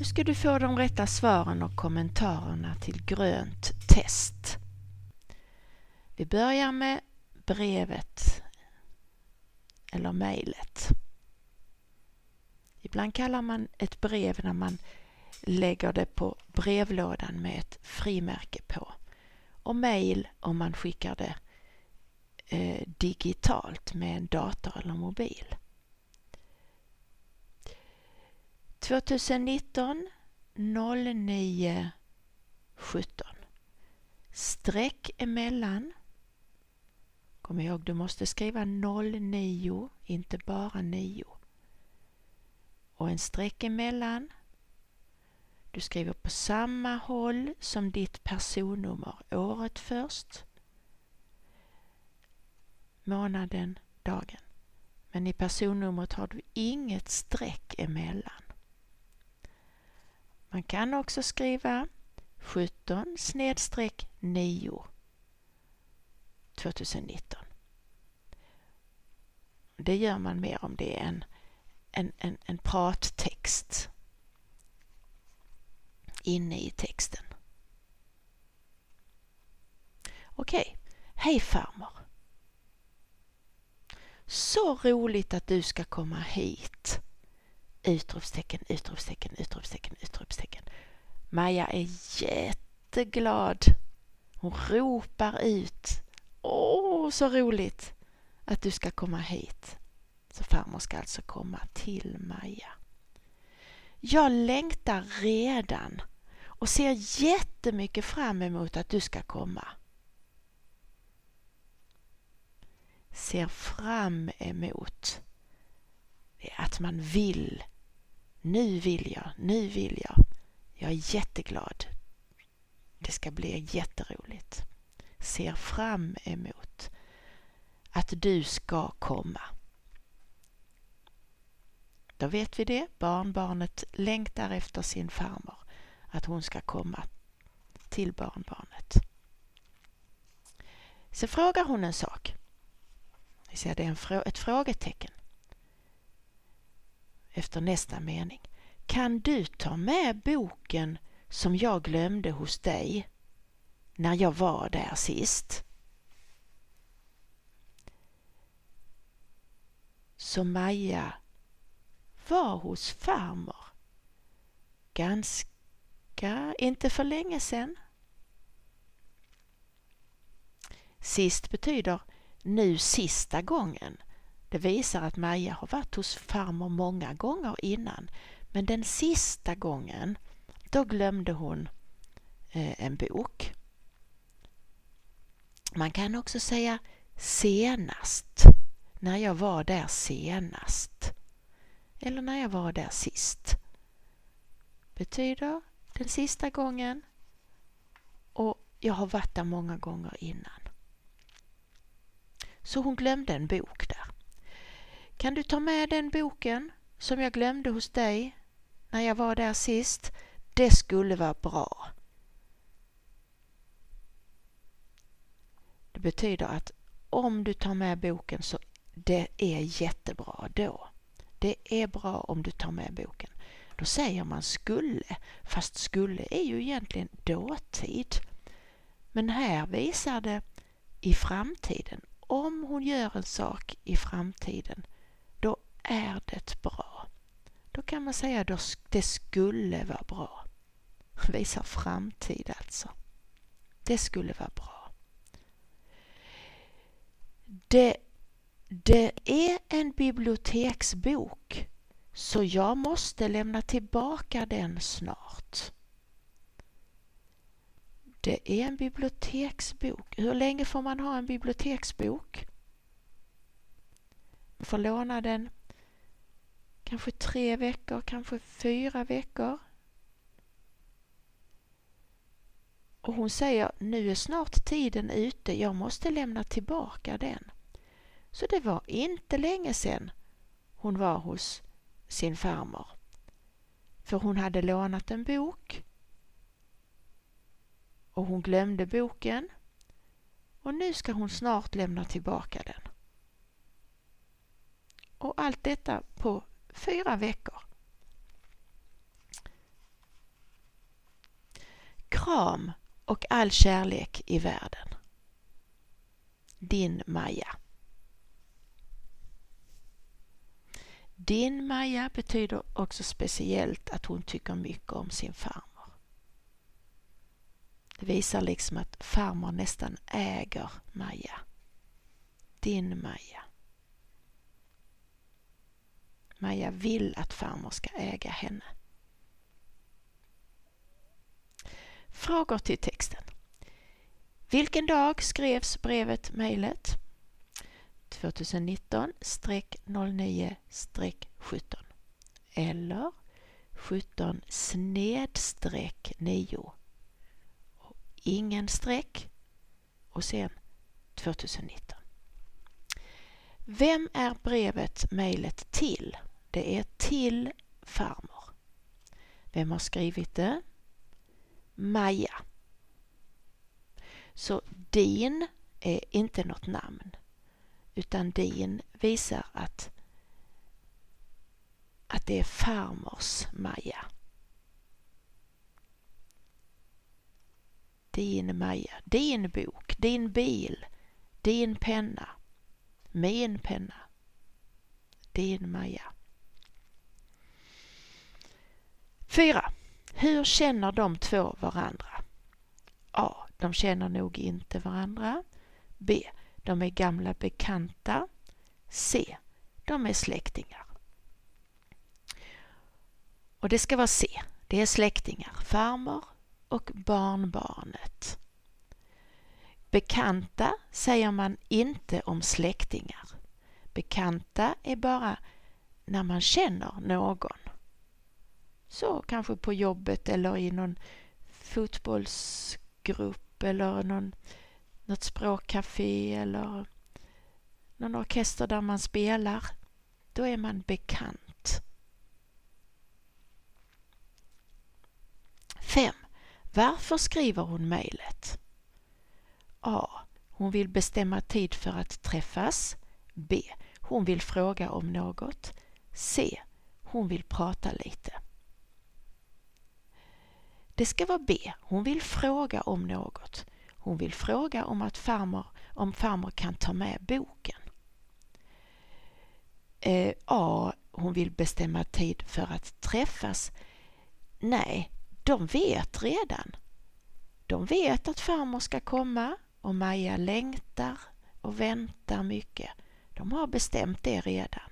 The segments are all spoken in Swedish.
Nu ska du få de rätta svaren och kommentarerna till grönt test. Vi börjar med brevet eller mejlet. Ibland kallar man ett brev när man lägger det på brevlådan med ett frimärke på. Och mejl om man skickar det eh, digitalt med en dator eller mobil. 2019 09 17 streck emellan Kom ihåg, du måste skriva 09, inte bara 9. Och en streck emellan. Du skriver på samma håll som ditt personnummer. Året först, månaden, dagen. Men i personnumret har du inget streck emellan. Man kan också skriva 17 snedstreck 9 2019. Det gör man mer om det är en, en, en, en prattext inne i texten. Okej, okay. hej farmor. Så roligt att du ska komma hit. Utropstecken, utropstecken, utropstecken, utropstecken. Maja är jätteglad. Hon ropar ut. Åh, så roligt att du ska komma hit. Så farmor ska alltså komma till Maja. Jag längtar redan och ser jättemycket fram emot att du ska komma. Ser fram emot. Det är att man vill. Nu vill jag, nu vill jag. Jag är jätteglad. Det ska bli jätteroligt. Ser fram emot att du ska komma. Då vet vi det. Barnbarnet längtar efter sin farmor. Att hon ska komma till barnbarnet. Så frågar hon en sak. Vi ser det är ett frågetecken. Efter nästa mening. Kan du ta med boken som jag glömde hos dig när jag var där sist? Så Maja var hos farmor ganska, inte för länge sedan. Sist betyder nu sista gången. Det visar att Maja har varit hos farmor många gånger innan. Men den sista gången, då glömde hon eh, en bok. Man kan också säga senast när jag var där senast eller när jag var där sist. Betyder den sista gången och jag har varit där många gånger innan. Så hon glömde en bok där. Kan du ta med den boken som jag glömde hos dig när jag var där sist? Det skulle vara bra. Det betyder att om du tar med boken så det är jättebra då. Det är bra om du tar med boken. Då säger man skulle, fast skulle är ju egentligen dåtid. Men här visar det i framtiden. Om hon gör en sak i framtiden, är det bra. Då kan man säga att det skulle vara bra. Visar framtid alltså. Det skulle vara bra. Det det är en biblioteksbok så jag måste lämna tillbaka den snart. Det är en biblioteksbok. Hur länge får man ha en biblioteksbok? Man får låna den kanske tre veckor, kanske fyra veckor. Och hon säger, nu är snart tiden ute, jag måste lämna tillbaka den. Så det var inte länge sedan hon var hos sin farmor. För hon hade lånat en bok och hon glömde boken och nu ska hon snart lämna tillbaka den. Och allt detta på fyra veckor. Kram och all kärlek i världen. Din Maja. Din Maja betyder också speciellt att hon tycker mycket om sin farmor. Det visar liksom att farmor nästan äger Maja. Din Maja. Maja vill att farmor ska äga henne. Frågor till texten. Vilken dag skrevs brevet, mejlet? 2019-09-17 eller 17 snedstreck 9 ingen streck och sen 2019. Vem är brevet, mejlet till? Det är till farmor. Vem har skrivit det? Maja. Så din är inte något namn utan din visar att, att det är farmors Maja. Din Maja, din bok, din bil, din penna, min penna, din Maja. 4. Hur känner de två varandra? A. De känner nog inte varandra. B. De är gamla bekanta. C. De är släktingar. Och det ska vara C. Det är släktingar, farmor och barnbarnet. Bekanta säger man inte om släktingar. Bekanta är bara när man känner någon. Så kanske på jobbet eller i någon fotbollsgrupp eller någon, något språkcafé eller någon orkester där man spelar. Då är man bekant. 5. Varför skriver hon mejlet? A. Hon vill bestämma tid för att träffas. B. Hon vill fråga om något. C. Hon vill prata lite. Det ska vara B. Hon vill fråga om något. Hon vill fråga om att farmor, om farmor kan ta med boken. Eh, A. Hon vill bestämma tid för att träffas. Nej, de vet redan. De vet att farmor ska komma och Maja längtar och väntar mycket. De har bestämt det redan.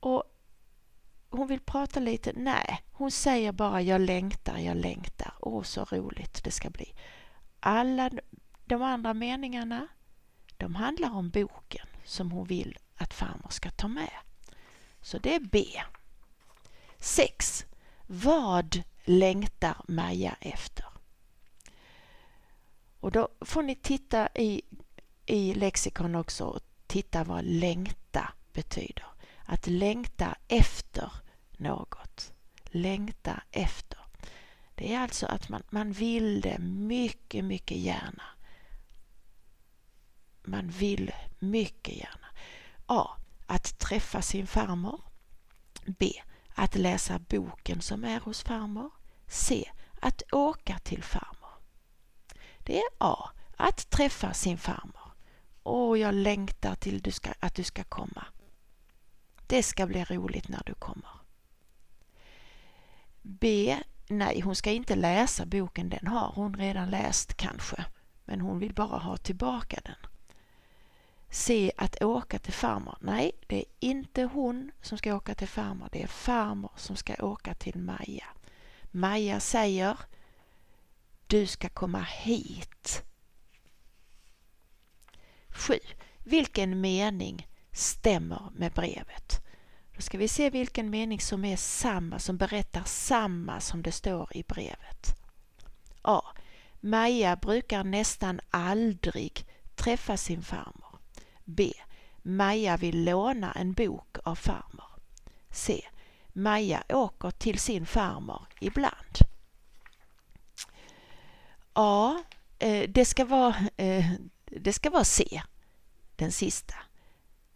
Och hon vill prata lite. Nej, hon säger bara jag längtar, jag längtar. Åh, så roligt det ska bli. Alla de andra meningarna, de handlar om boken som hon vill att farmor ska ta med. Så det är B. 6. Vad längtar Maja efter? Och då får ni titta i, i lexikon också och titta vad längta betyder. Att längta efter något. Längta efter. Det är alltså att man, man vill det mycket, mycket gärna. Man vill mycket gärna. A. Att träffa sin farmor. B. Att läsa boken som är hos farmor. C. Att åka till farmor. Det är A. Att träffa sin farmor. Åh, jag längtar till du ska, att du ska komma. Det ska bli roligt när du kommer. B. Nej, hon ska inte läsa boken. Den har hon redan läst kanske. Men hon vill bara ha tillbaka den. C. Att åka till farmor. Nej, det är inte hon som ska åka till farmor. Det är farmor som ska åka till Maja. Maja säger Du ska komma hit. 7. Vilken mening stämmer med brevet? Då ska vi se vilken mening som är samma, som berättar samma som det står i brevet. A. Maja brukar nästan aldrig träffa sin farmor. B. Maja vill låna en bok av farmor. C. Maja åker till sin farmor ibland. A. Eh, det ska vara, eh, det ska vara C, den sista.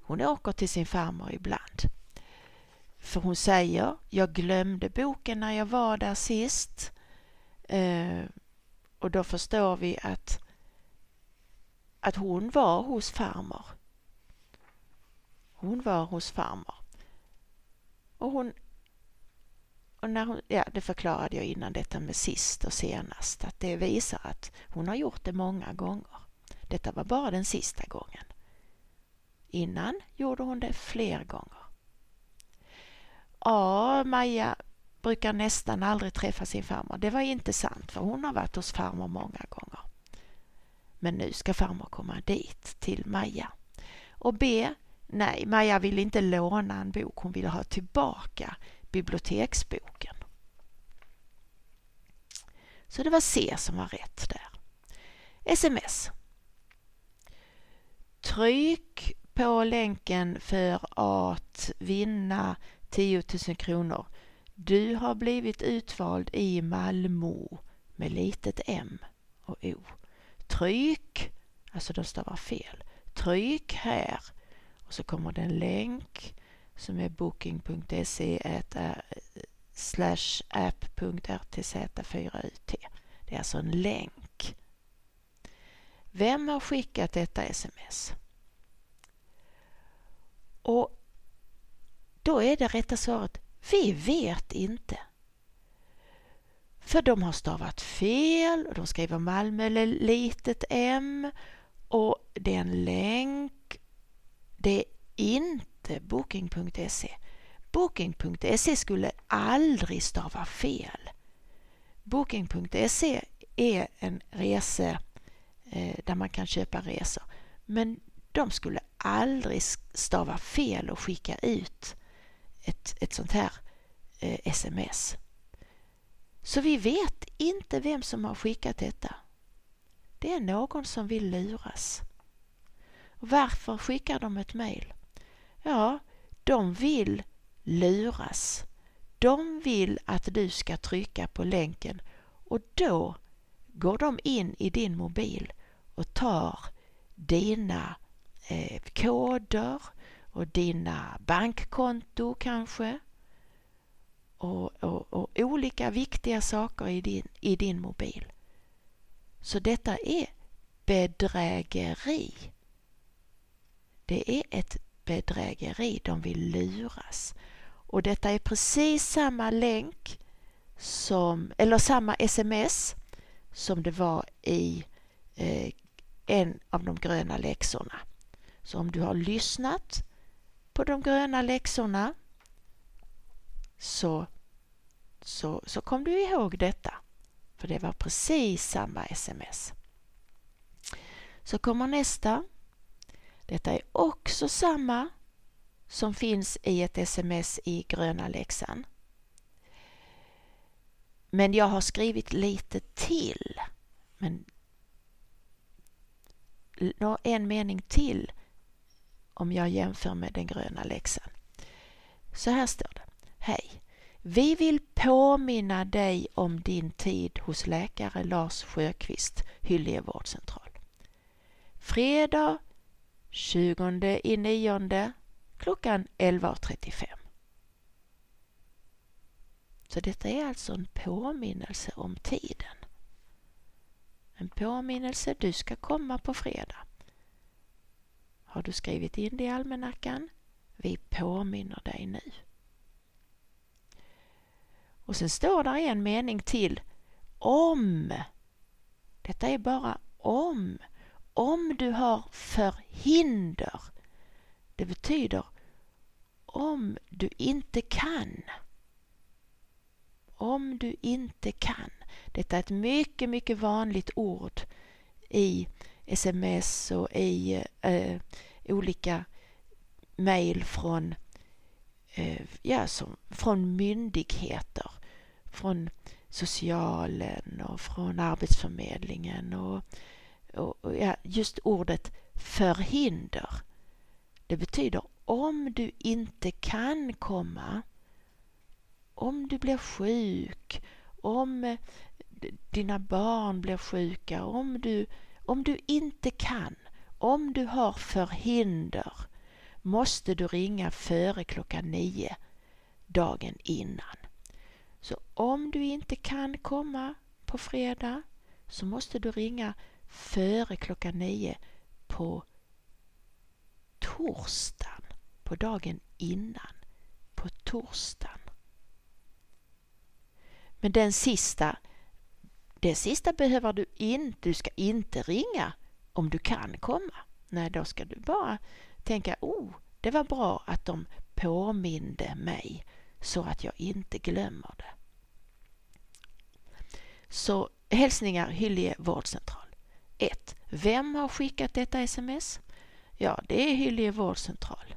Hon åker till sin farmor ibland. För hon säger, jag glömde boken när jag var där sist. Eh, och då förstår vi att, att hon var hos farmor. Hon var hos farmor. Och hon och när hon, ja, det förklarade jag innan detta med sist och senast, att det visar att hon har gjort det många gånger. Detta var bara den sista gången. Innan gjorde hon det fler gånger. Ja, Maja brukar nästan aldrig träffa sin farmor. Det var inte sant, för hon har varit hos farmor många gånger. Men nu ska farmor komma dit, till Maja. Och B. Nej, Maja vill inte låna en bok, hon vill ha tillbaka biblioteksboken. Så det var C som var rätt där. Sms. Tryck på länken för att vinna 10 000 kronor. Du har blivit utvald i Malmö med litet m och o. Tryck, alltså de stavar fel. Tryck här och så kommer det en länk som är booking.se äh, slash app.rtz4ut. Det är alltså en länk. Vem har skickat detta sms? Och då är det rätta svaret vi vet inte. För de har stavat fel och de skriver Malmö eller litet m och det är en länk. Det är inte inte Booking.se. Booking.se skulle aldrig stava fel. Booking.se är en rese eh, där man kan köpa resor. Men de skulle aldrig stava fel och skicka ut ett, ett sånt här eh, sms. Så vi vet inte vem som har skickat detta. Det är någon som vill luras. Varför skickar de ett mejl? Ja, de vill luras. De vill att du ska trycka på länken och då går de in i din mobil och tar dina eh, koder och dina bankkonto kanske och, och, och, olika viktiga saker i din, i din mobil. Så detta är bedrägeri. Det är ett bedrägeri, de vill luras. Och detta är precis samma länk som, eller samma sms som det var i eh, en av de gröna läxorna. Så om du har lyssnat på de gröna läxorna så, så, så kom du ihåg detta. För det var precis samma sms. Så kommer nästa. Detta är också samma som finns i ett sms i gröna läxan. Men jag har skrivit lite till. Men en mening till om jag jämför med den gröna läxan. Så här står det. Hej! Vi vill påminna dig om din tid hos läkare Lars Sjöqvist, Hyllie vårdcentral. Fredag 20 i nionde klockan 11.35. Så detta är alltså en påminnelse om tiden. En påminnelse, du ska komma på fredag. Har du skrivit in det i almanackan? Vi påminner dig nu. Och sen står där en mening till. Om. Detta är bara om om du har förhinder. Det betyder om du inte kan. Om du inte kan. Detta är ett mycket, mycket vanligt ord i sms och i eh, olika mejl från, eh, ja, som, från myndigheter, från socialen och från Arbetsförmedlingen och och, och ja, just ordet förhinder. Det betyder om du inte kan komma, om du blir sjuk, om eh, dina barn blir sjuka, om du, om du inte kan, om du har förhinder måste du ringa före klockan nio dagen innan. Så om du inte kan komma på fredag så måste du ringa före klockan nio på torsdagen, på dagen innan, på torsdagen. Men den sista, den sista behöver du inte, du ska inte ringa om du kan komma. Nej, då ska du bara tänka, oh, det var bra att de påminde mig så att jag inte glömmer det. Så hälsningar Hyllie vårdcentral. 1. Vem har skickat detta sms? Ja, det är Hyllie vårdcentral.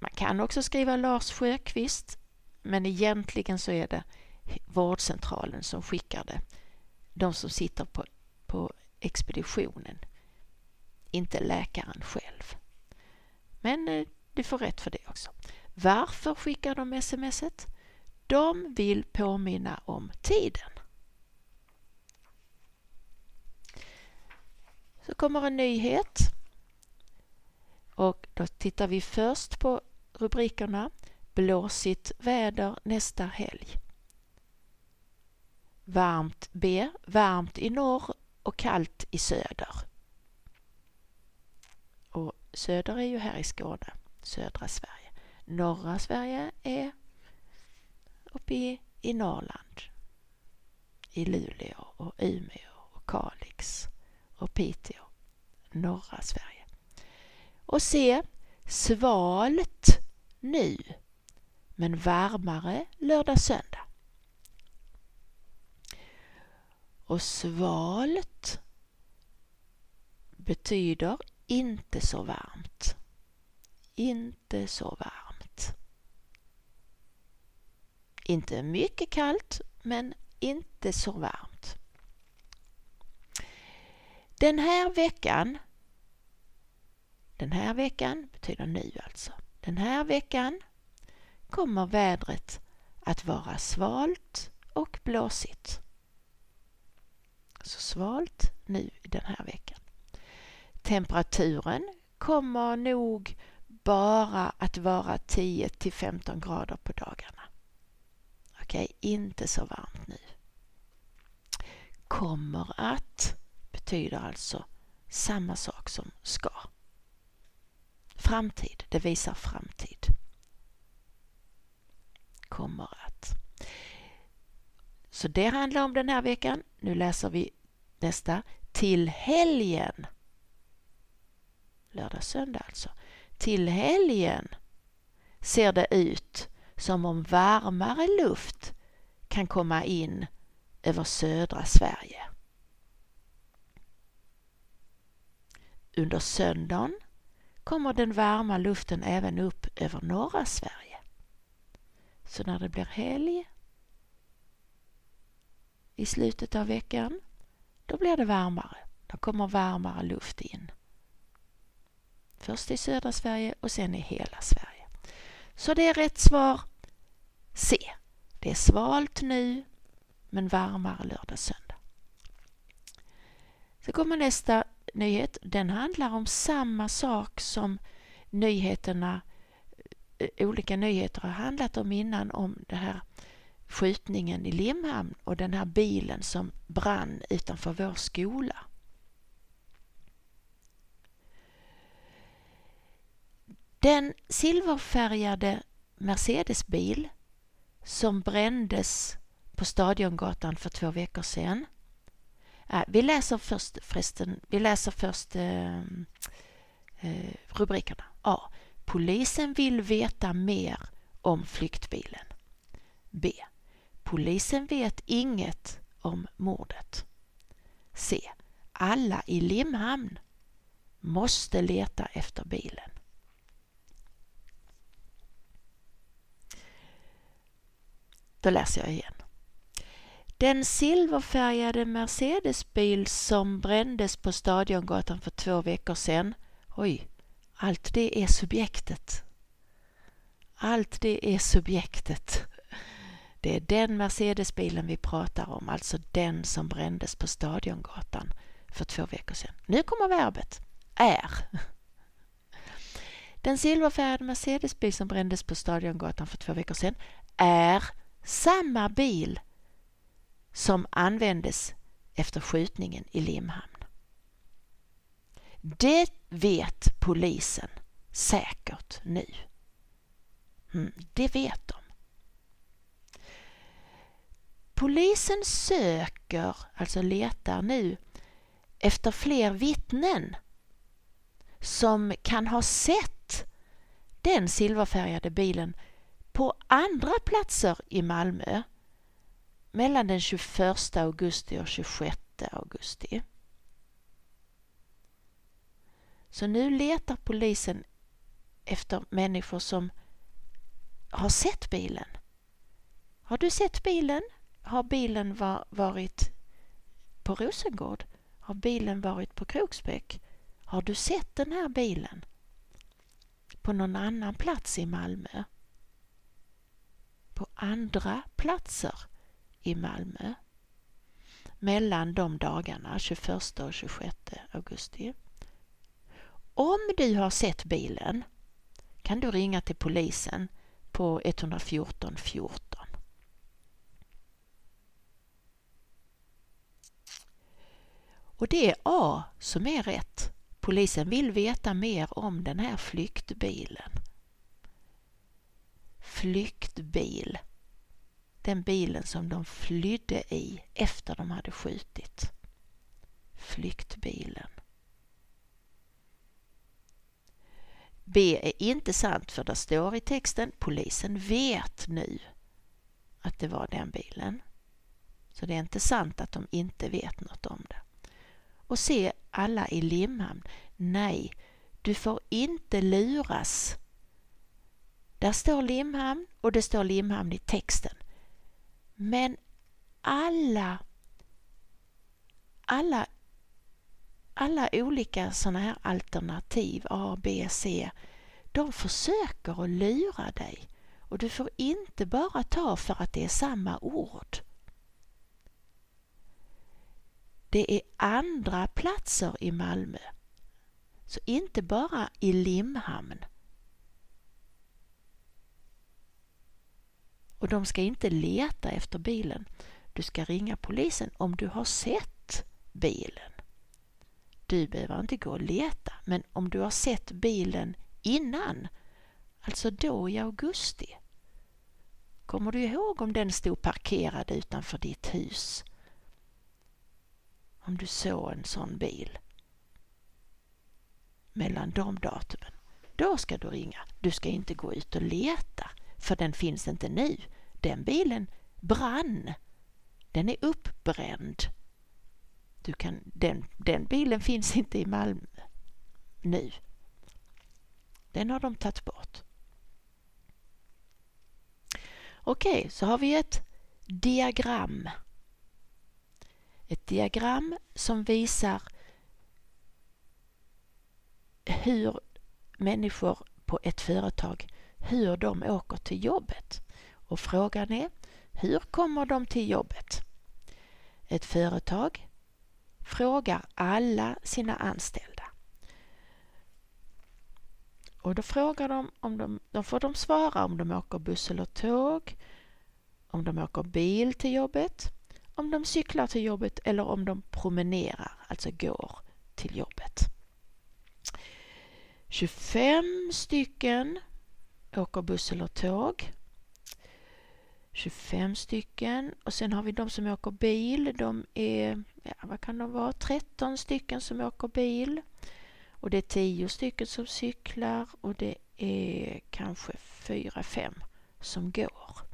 Man kan också skriva Lars Sjöqvist, men egentligen så är det vårdcentralen som skickar det. De som sitter på, på expeditionen, inte läkaren själv. Men eh, du får rätt för det också. Varför skickar de smset? De vill påminna om tiden. Så kommer en nyhet. Och då tittar vi först på rubrikerna. Blåsigt väder nästa helg. Varmt B. Varmt i norr och kallt i söder. Och söder är ju här i Skåne, södra Sverige. Norra Sverige är uppe i, i Norrland. I Luleå och Umeå och Kalix och Piteå. Norra Sverige. Och se svalt nu men varmare lördag söndag. Och svalt betyder inte så varmt. Inte så varmt. Inte mycket kallt, men inte så varmt. Den här veckan, den här veckan betyder nu alltså, den här veckan kommer vädret att vara svalt och blåsigt. Så svalt nu den här veckan. Temperaturen kommer nog bara att vara 10 till 15 grader på dagarna. Okej, okay, inte så varmt nu. Kommer att betyder alltså samma sak som ska. Framtid, det visar framtid. Kommer att. Så det handlar om den här veckan. Nu läser vi nästa. Till helgen. Lördag, söndag alltså. Till helgen ser det ut som om varmare luft kan komma in över södra Sverige. Under söndagen kommer den varma luften även upp över norra Sverige. Så när det blir helg i slutet av veckan, då blir det varmare. Då kommer varmare luft in. Först i södra Sverige och sen i hela Sverige. Så det är rätt svar C. Det är svalt nu men varmare lördag söndag. Så kommer nästa nyhet. Den handlar om samma sak som nyheterna, eh, olika nyheter har handlat om innan om det här skjutningen i Limhamn och den här bilen som brann utanför vår skola. Den silverfärgade Mercedesbil som brändes på Stadiongatan för två veckor sedan äh, vi läser först förresten, vi läser först eh, eh, rubrikerna. A. Polisen vill veta mer om flyktbilen. B. Polisen vet inget om mordet. C. Alla i Limhamn måste leta efter bilen. Då läser jag igen. Den silverfärgade Mercedesbil som brändes på Stadiongatan för två veckor sedan. Oj, allt det är subjektet. Allt det är subjektet. Det är den Mercedesbilen vi pratar om, alltså den som brändes på Stadiongatan för två veckor sedan. Nu kommer verbet är. Den silverfärgade Mercedesbil som brändes på Stadiongatan för två veckor sedan är samma bil som användes efter skjutningen i Limhamn. Det vet polisen säkert nu. Mm, det vet de. Polisen söker, alltså letar nu efter fler vittnen som kan ha sett den silverfärgade bilen på andra platser i Malmö mellan den 21 augusti och 26 augusti. Så nu letar polisen efter människor som har sett bilen. Har du sett bilen? Har bilen var, varit på Rosengård? Har bilen varit på Kroksbäck? Har du sett den här bilen på någon annan plats i Malmö? På andra platser i Malmö mellan de dagarna, 21 och 26 augusti. Om du har sett bilen kan du ringa till polisen på 114 14. Och det är A som är rätt. Polisen vill veta mer om den här flyktbilen. Flyktbil. Den bilen som de flydde i efter de hade skjutit. Flyktbilen. B är inte sant för det står i texten polisen vet nu att det var den bilen. Så det är inte sant att de inte vet något om det. Och se Alla i Limhamn. Nej, du får inte luras. Där står Limhamn och det står Limhamn i texten. Men alla alla alla olika sådana här alternativ A, B, C de försöker att lura dig och du får inte bara ta för att det är samma ord. Det är andra platser i Malmö. Så inte bara i Limhamn. Och de ska inte leta efter bilen. Du ska ringa polisen om du har sett bilen. Du behöver inte gå och leta, men om du har sett bilen innan, alltså då i augusti. Kommer du ihåg om den stod parkerad utanför ditt hus? Om du såg en sån bil mellan de datumen, då ska du ringa. Du ska inte gå ut och leta, för den finns inte nu. Den bilen brann. Den är uppbränd. Du kan, den, den bilen finns inte i Malmö nu. Den har de tagit bort. Okej, okay, så har vi ett diagram. Ett diagram som visar hur människor på ett företag, hur de åker till jobbet. Och frågan är, hur kommer de till jobbet? Ett företag frågar alla sina anställda. Och då frågar de om de, då får de svara om de åker buss eller tåg, om de åker bil till jobbet, om de cyklar till jobbet eller om de promenerar, alltså går till jobbet. 25 stycken åker buss eller tåg. 25 stycken och sen har vi de som åker bil. De är, ja, vad kan de vara, 13 stycken som åker bil. Och det är 10 stycken som cyklar och det är kanske 4-5 som går.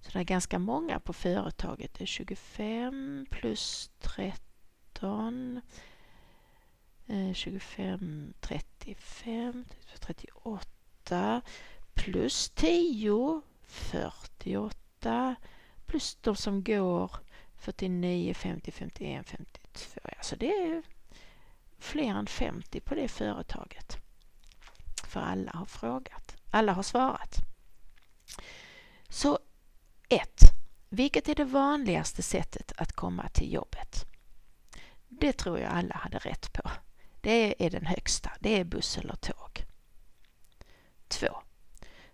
Så det är ganska många på företaget. Det är 25 plus 13 25, 35, 38 plus 10, 48 plus de som går 49, 50, 51, 52. Alltså det är fler än 50 på det företaget. För alla har frågat. Alla har svarat. Så 1. Vilket är det vanligaste sättet att komma till jobbet? Det tror jag alla hade rätt på. Det är den högsta, det är buss eller tåg. 2.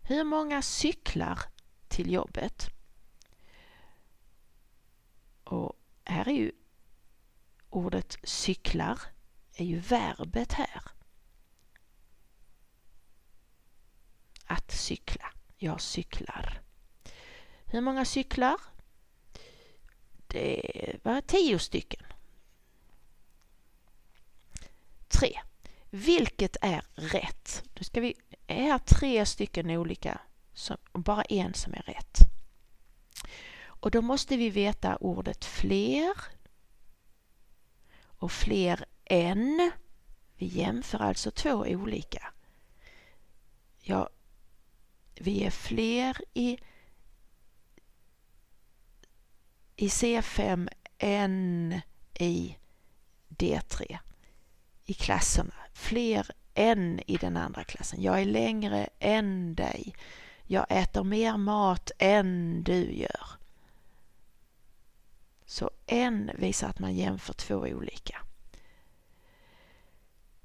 Hur många cyklar till jobbet? Och här är ju ordet cyklar är ju verbet här. Att cykla. Jag cyklar. Hur många cyklar? Det var tio stycken. Tre. Vilket är rätt? Nu ska vi är tre stycken olika och bara en som är rätt. Och då måste vi veta ordet fler och fler än. Vi jämför alltså två olika. Ja, vi är fler i, i C5 än i D3 i klasserna. Fler än i den andra klassen. Jag är längre än dig. Jag äter mer mat än du gör. Så en visar att man jämför två olika.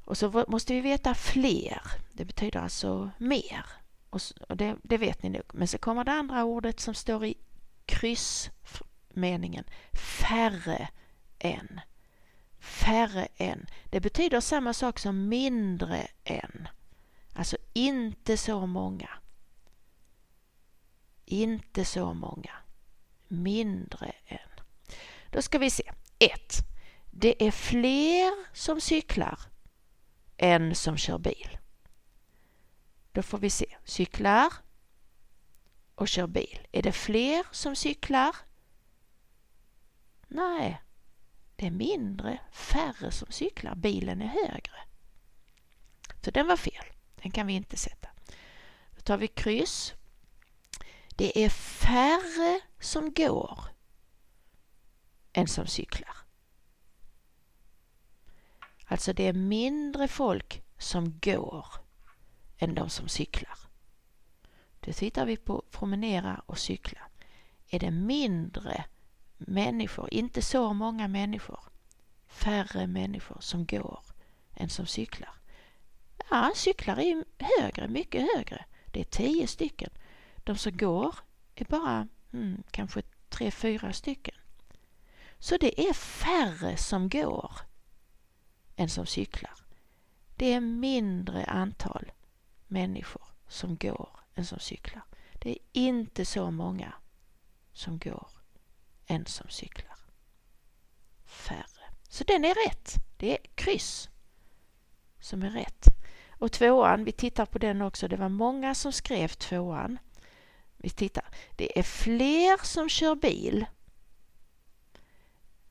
Och så måste vi veta fler. Det betyder alltså mer. Och det, det vet ni nog. Men så kommer det andra ordet som står i kryss meningen Färre än. Färre än. Det betyder samma sak som mindre än. Alltså inte så många. Inte så många. Mindre än. Då ska vi se. 1. Det är fler som cyklar än som kör bil. Då får vi se. Cyklar och kör bil. Är det fler som cyklar? Nej, det är mindre, färre som cyklar. Bilen är högre. Så den var fel. Den kan vi inte sätta. Då tar vi kryss. Det är färre som går än som cyklar. Alltså det är mindre folk som går än de som cyklar. Då tittar vi på promenera och cykla. Är det mindre människor, inte så många människor, färre människor som går än som cyklar? Ja, cyklar är högre, mycket högre. Det är tio stycken. De som går är bara hmm, kanske tre, fyra stycken. Så det är färre som går än som cyklar. Det är mindre antal människor som går än som cyklar. Det är inte så många som går än som cyklar. Färre. Så den är rätt. Det är kryss som är rätt. Och tvåan, vi tittar på den också. Det var många som skrev tvåan. Vi tittar. Det är fler som kör bil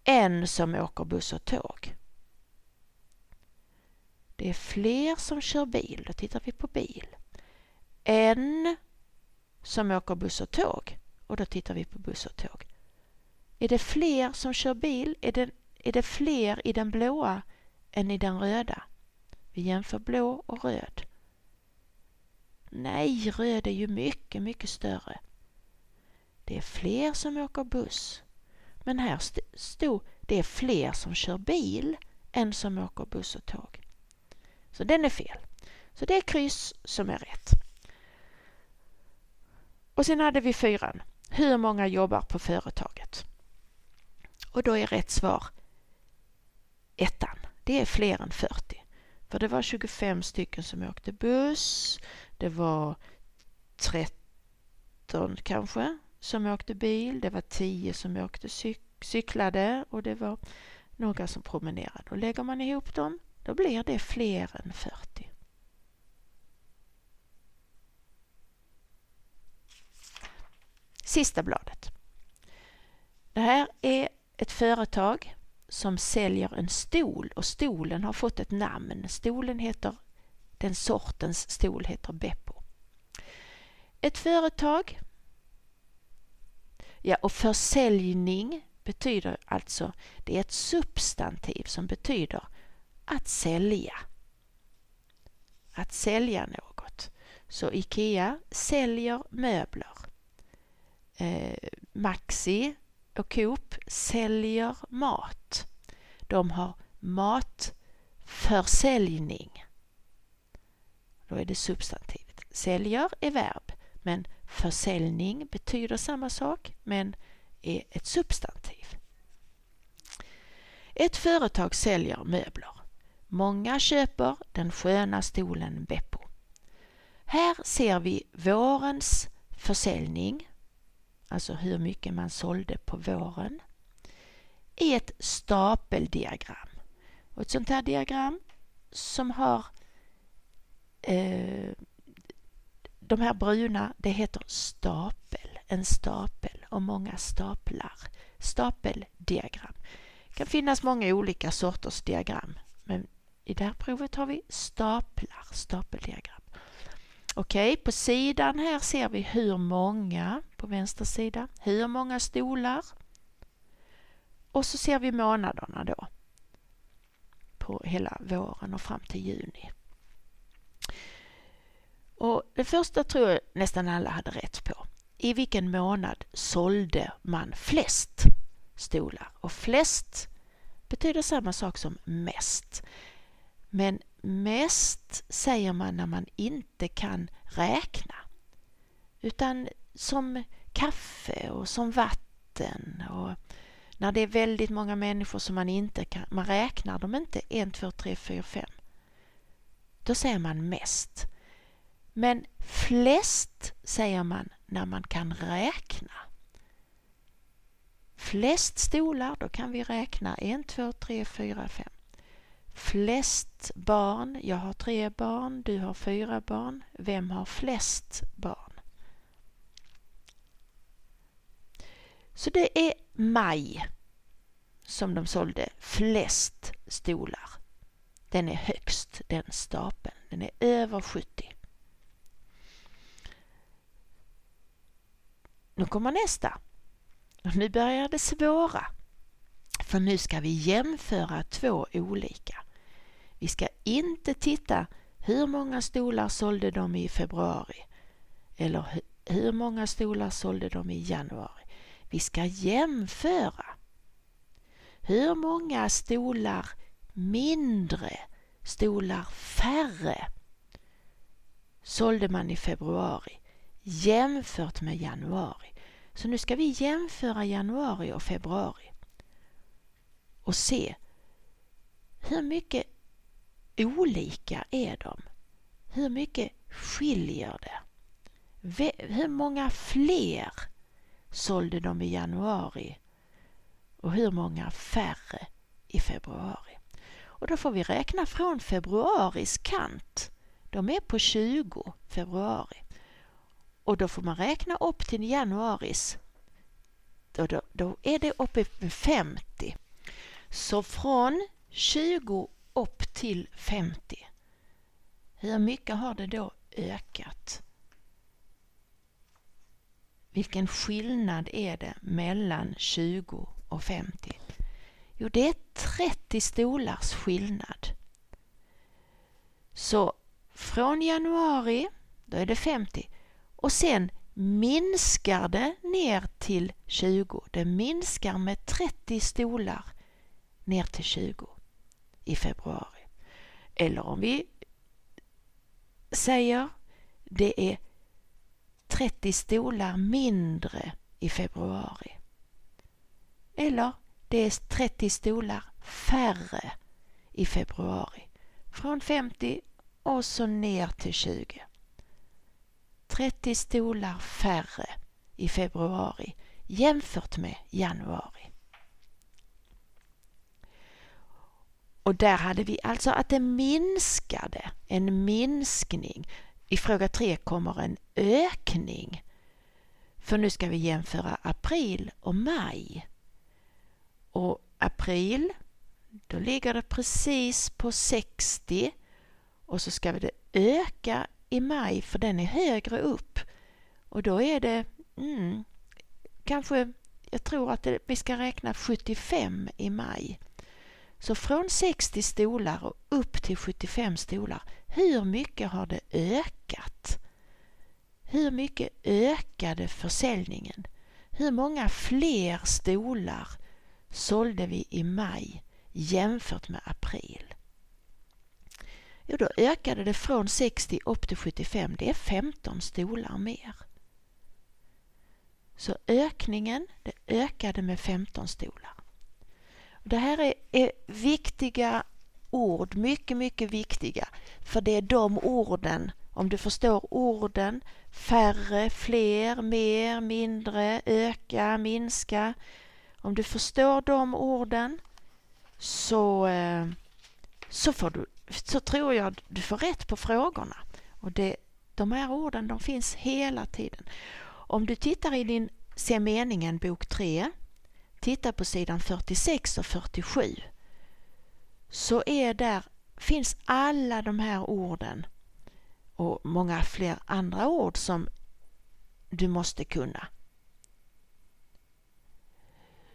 än som åker buss och tåg. Det är fler som kör bil, då tittar vi på bil, än som åker buss och tåg och då tittar vi på buss och tåg. Är det fler som kör bil? Är det, är det fler i den blåa än i den röda? Vi jämför blå och röd. Nej, röd är ju mycket, mycket större. Det är fler som åker buss. Men här stod det är fler som kör bil än som åker buss och tåg. Så den är fel. Så det är kryss som är rätt. Och sen hade vi fyran. Hur många jobbar på företaget? Och då är rätt svar ettan. Det är fler än 40. För det var 25 stycken som åkte buss. Det var 13 kanske som åkte bil. Det var 10 som åkte cyk cyklade och det var några som promenerade. Och lägger man ihop dem då blir det fler än 40. Sista bladet. Det här är ett företag som säljer en stol och stolen har fått ett namn. Stolen heter, den sortens stol heter Beppo. Ett företag, ja och försäljning betyder alltså, det är ett substantiv som betyder att sälja. Att sälja något. Så IKEA säljer möbler. Eh, Maxi och Coop säljer mat. De har matförsäljning. Då är det substantivet. Säljer är verb. men försäljning betyder samma sak men är ett substantiv. Ett företag säljer möbler. Många köper den sköna stolen Beppo. Här ser vi vårens försäljning, alltså hur mycket man sålde på våren, i ett stapeldiagram. Och ett sånt här diagram som har eh, de här bruna, det heter stapel, en stapel och många staplar. Stapeldiagram. Det kan finnas många olika sorters diagram, men i det här provet har vi staplar, stapeldiagram. Okej, på sidan här ser vi hur många, på vänster sida, hur många stolar. Och så ser vi månaderna då på hela våren och fram till juni. Och det första tror jag nästan alla hade rätt på. I vilken månad sålde man flest stolar? Och flest betyder samma sak som mest. Men mest säger man när man inte kan räkna. Utan som kaffe och som vatten och när det är väldigt många människor som man inte kan, man räknar dem inte 1, 2, 3, 4, 5. Då säger man mest. Men flest säger man när man kan räkna. Flest stolar, då kan vi räkna 1, 2, 3, 4, 5. Flest barn, jag har tre barn, du har fyra barn. Vem har flest barn? Så det är maj som de sålde flest stolar. Den är högst, den stapeln. Den är över 70. Nu kommer nästa. Och nu börjar det svåra. För nu ska vi jämföra två olika. Vi ska inte titta hur många stolar sålde de i februari eller hur många stolar sålde de i januari. Vi ska jämföra. Hur många stolar mindre, stolar färre sålde man i februari jämfört med januari. Så nu ska vi jämföra januari och februari och se hur mycket olika är de? Hur mycket skiljer det? Hur många fler sålde de i januari och hur många färre i februari? Och då får vi räkna från februaris kant. De är på 20 februari. Och då får man räkna upp till januaris. Då, då, då är det uppe på 50. Så från 20 upp till 50. Hur mycket har det då ökat? Vilken skillnad är det mellan 20 och 50? Jo, det är 30 stolars skillnad. Så från januari, då är det 50 och sen minskar det ner till 20. Det minskar med 30 stolar ner till 20 i februari. Eller om vi säger det är 30 stolar mindre i februari. Eller det är 30 stolar färre i februari. Från 50 och så ner till 20. 30 stolar färre i februari jämfört med januari. Och där hade vi alltså att det minskade, en minskning. I fråga 3 kommer en ökning. För nu ska vi jämföra april och maj. Och april, då ligger det precis på 60 och så ska vi det öka i maj för den är högre upp. Och då är det mm, kanske, jag tror att det, vi ska räkna 75 i maj. Så från 60 stolar och upp till 75 stolar, hur mycket har det ökat? Hur mycket ökade försäljningen? Hur många fler stolar sålde vi i maj jämfört med april? Jo, då ökade det från 60 upp till 75. Det är 15 stolar mer. Så ökningen, det ökade med 15 stolar. Det här är, är viktiga ord, mycket, mycket viktiga. För det är de orden, om du förstår orden, färre, fler, mer, mindre, öka, minska. Om du förstår de orden så, eh, så, får du, så tror jag att du får rätt på frågorna. Och det, de här orden de finns hela tiden. Om du tittar i din Se meningen bok 3, titta på sidan 46 och 47 så är där, finns alla de här orden och många fler andra ord som du måste kunna.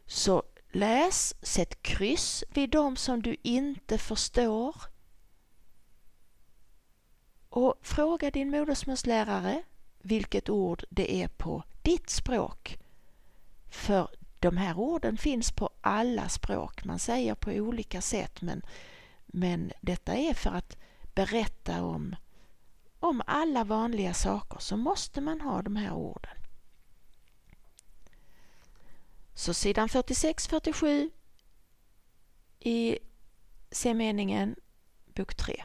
Så läs, sätt kryss vid de som du inte förstår och fråga din modersmålslärare vilket ord det är på ditt språk. För de här orden finns på alla språk. Man säger på olika sätt men, men detta är för att berätta om, om alla vanliga saker så måste man ha de här orden. Så sidan 46-47 i C-meningen, bok 3.